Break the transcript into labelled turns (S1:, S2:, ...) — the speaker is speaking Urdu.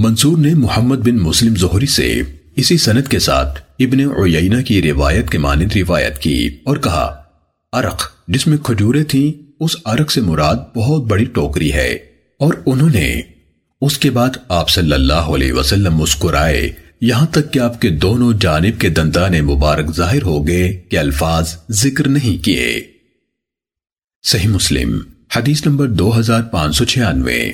S1: منصور نے محمد بن مسلم زہری سے اسی سنت کے ساتھ ابن عیینہ کی روایت کے مانند روایت کی اور کہا، عرق، جس میں کھجورے تھیں، اس عرق سے مراد بہت بڑی ٹوکری ہے۔ اور انہوں نے اس کے بعد آپ صلی اللہ علیہ وسلم مسکرائے، یہاں تک کہ آپ کے دونوں جانب کے دندان مبارک ظاہر ہو گئے کہ الفاظ ذکر نہیں کیے۔ صحیح مسلم، حدیث نمبر دو ہزار پانچ سو چھیانوے۔